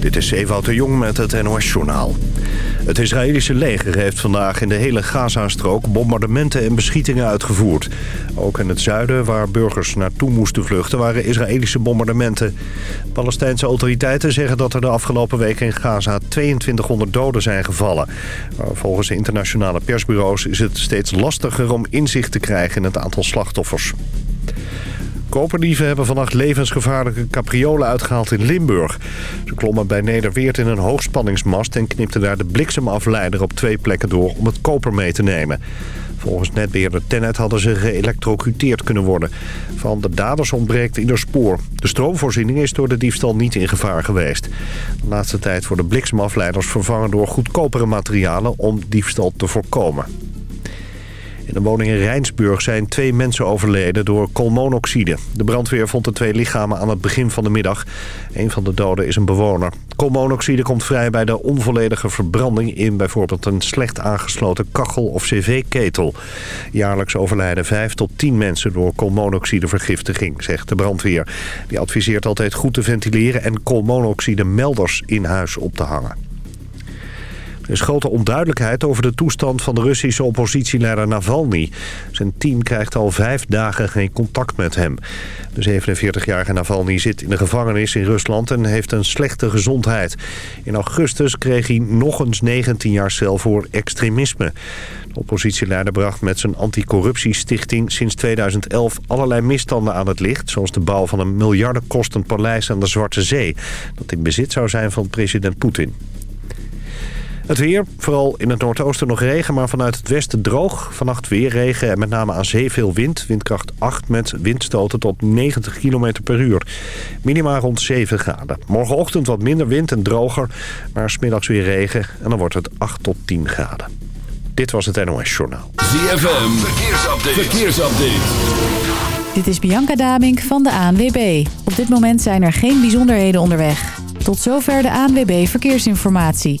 Dit is Ewout de Jong met het NOS-journaal. Het Israëlische leger heeft vandaag in de hele Gaza-strook bombardementen en beschietingen uitgevoerd. Ook in het zuiden, waar burgers naartoe moesten vluchten, waren Israëlische bombardementen. Palestijnse autoriteiten zeggen dat er de afgelopen week in Gaza 2200 doden zijn gevallen. Volgens internationale persbureaus is het steeds lastiger om inzicht te krijgen in het aantal slachtoffers. Koperdieven hebben vannacht levensgevaarlijke capriolen uitgehaald in Limburg. Ze klommen bij Nederweert in een hoogspanningsmast... en knipten daar de bliksemafleider op twee plekken door om het koper mee te nemen. Volgens netbeheerder Tennet hadden ze geëlectrocuteerd kunnen worden. Van de daders ontbreekt ieder spoor. De stroomvoorziening is door de diefstal niet in gevaar geweest. De laatste tijd worden bliksemafleiders vervangen door goedkopere materialen... om diefstal te voorkomen. In een woning in Rijnsburg zijn twee mensen overleden door koolmonoxide. De brandweer vond de twee lichamen aan het begin van de middag. Een van de doden is een bewoner. Koolmonoxide komt vrij bij de onvolledige verbranding in bijvoorbeeld een slecht aangesloten kachel of cv-ketel. Jaarlijks overlijden 5 tot 10 mensen door koolmonoxidevergiftiging, zegt de brandweer. Die adviseert altijd goed te ventileren en koolmonoxide melders in huis op te hangen. Er is grote onduidelijkheid over de toestand van de Russische oppositieleider Navalny. Zijn team krijgt al vijf dagen geen contact met hem. De 47-jarige Navalny zit in de gevangenis in Rusland en heeft een slechte gezondheid. In augustus kreeg hij nog eens 19 jaar cel voor extremisme. De oppositieleider bracht met zijn anticorruptiestichting sinds 2011 allerlei misstanden aan het licht... zoals de bouw van een miljardenkostend paleis aan de Zwarte Zee... dat in bezit zou zijn van president Poetin. Het weer, vooral in het noordoosten nog regen, maar vanuit het westen droog. Vannacht weer regen en met name aan zee veel wind. Windkracht 8 met windstoten tot 90 km per uur. Minima rond 7 graden. Morgenochtend wat minder wind en droger, maar smiddags weer regen. En dan wordt het 8 tot 10 graden. Dit was het NOS Journaal. ZFM, verkeersupdate. verkeersupdate. Dit is Bianca Damink van de ANWB. Op dit moment zijn er geen bijzonderheden onderweg. Tot zover de ANWB Verkeersinformatie.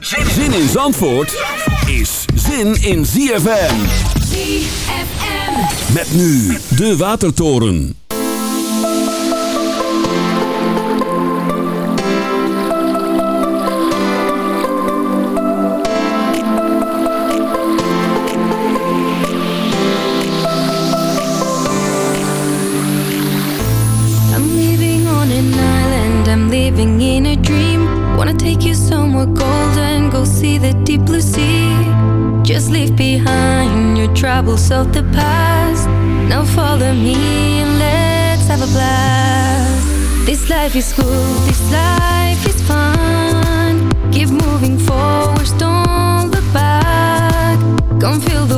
Zin in Zandvoort is zin in ZFM. ZFM. Met nu de Watertoren. I'm living on an island, I'm living in a dream. Wanna take you somewhere golden, go see the deep blue sea. Just leave behind your troubles of the past. Now follow me and let's have a blast. This life is good, this life is fun. Keep moving forward, don't look back. Come feel the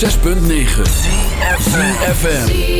106.9 FM.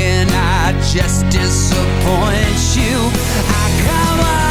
just disappoint you. I come.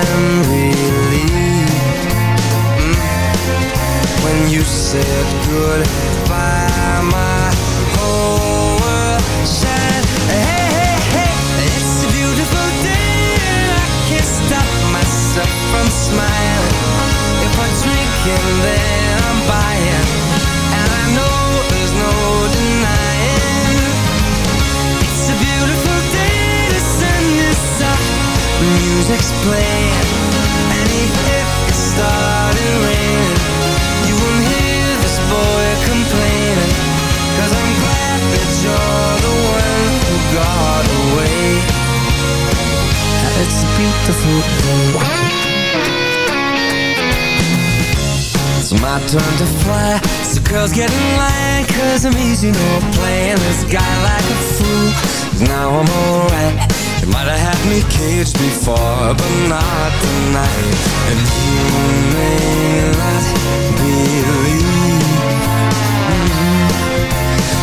I'm relieved mm, when you said goodbye. My whole world shined. Hey, hey, hey, it's a beautiful day, and I can't stop myself from smiling. If I drink and then I'm buying, and I know there's no denying. It's a beautiful day, the sun is up, music's playing, It's a beautiful day. It's my turn to fly. So girls get in line Cause I'm easy, no playing. This guy like a fool. Now I'm alright. You might have had me caged before But not tonight. And you may not believe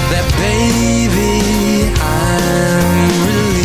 That baby I'm relieved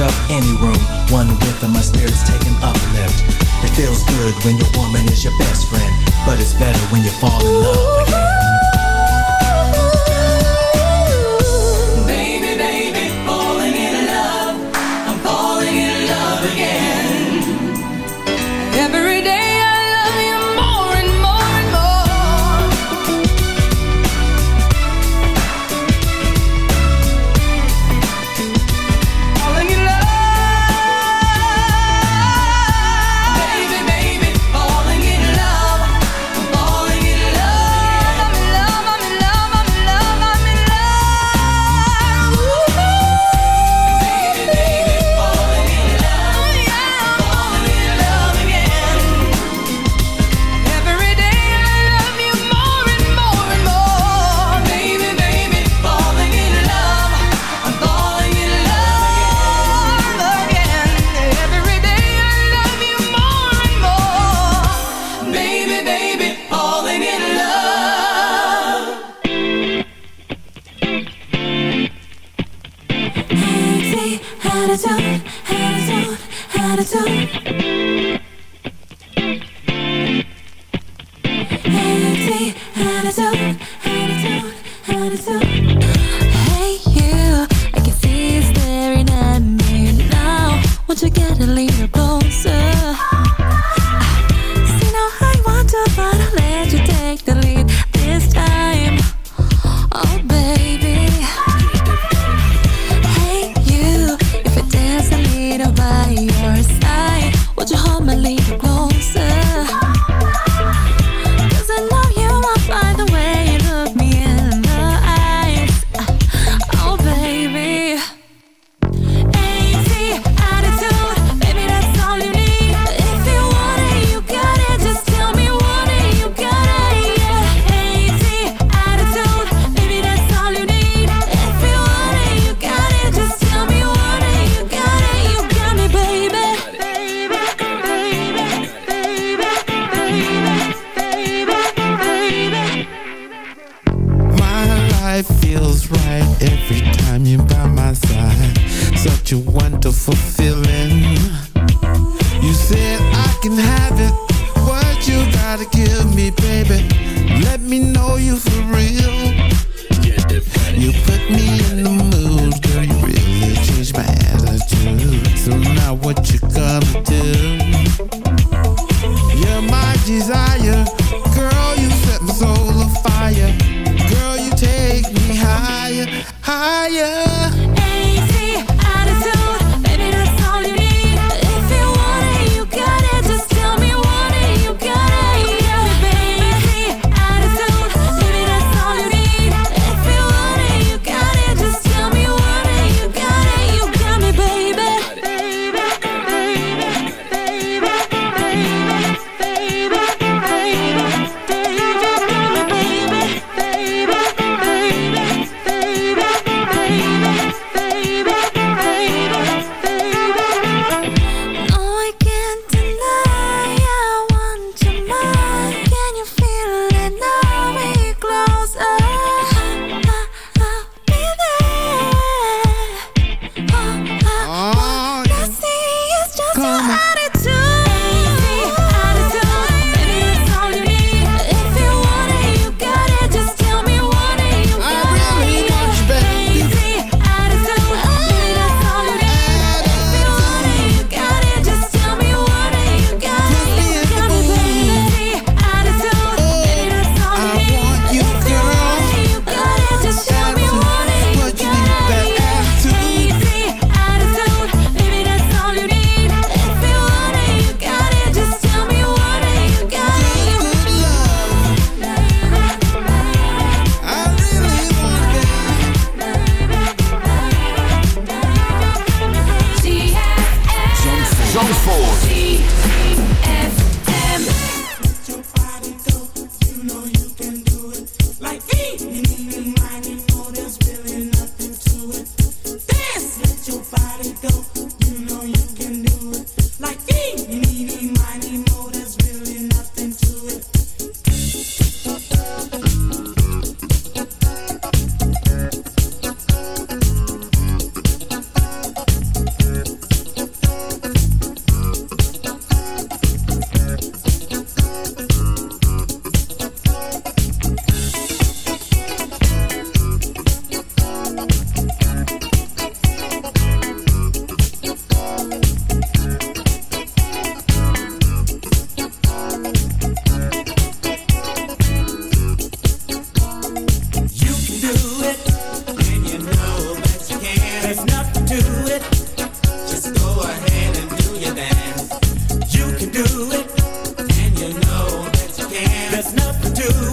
up any room. One whiff and my spirit's taking uplift. It feels good when your woman is your best friend But it's better when you fall in love. again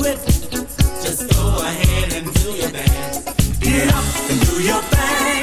Just go ahead and do your dance. Get up and do your thing.